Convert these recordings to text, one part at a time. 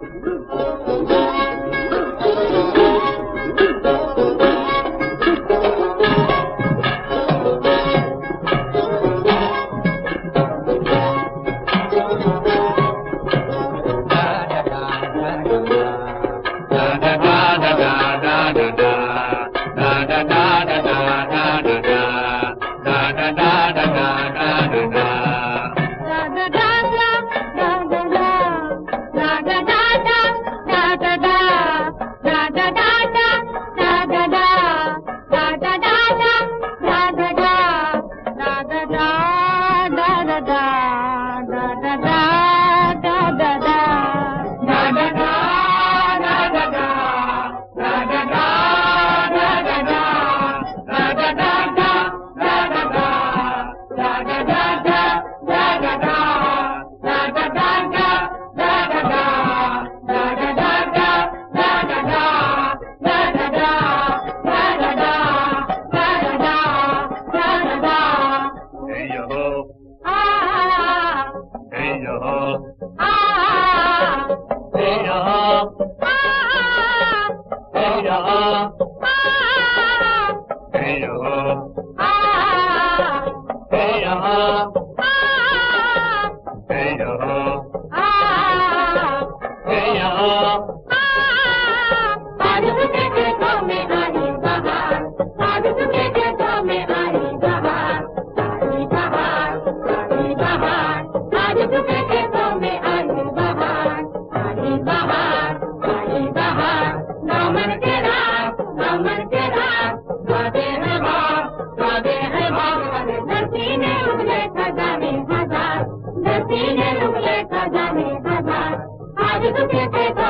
Thank you. Hey yo, hey करो Oh,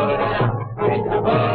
sabor, el.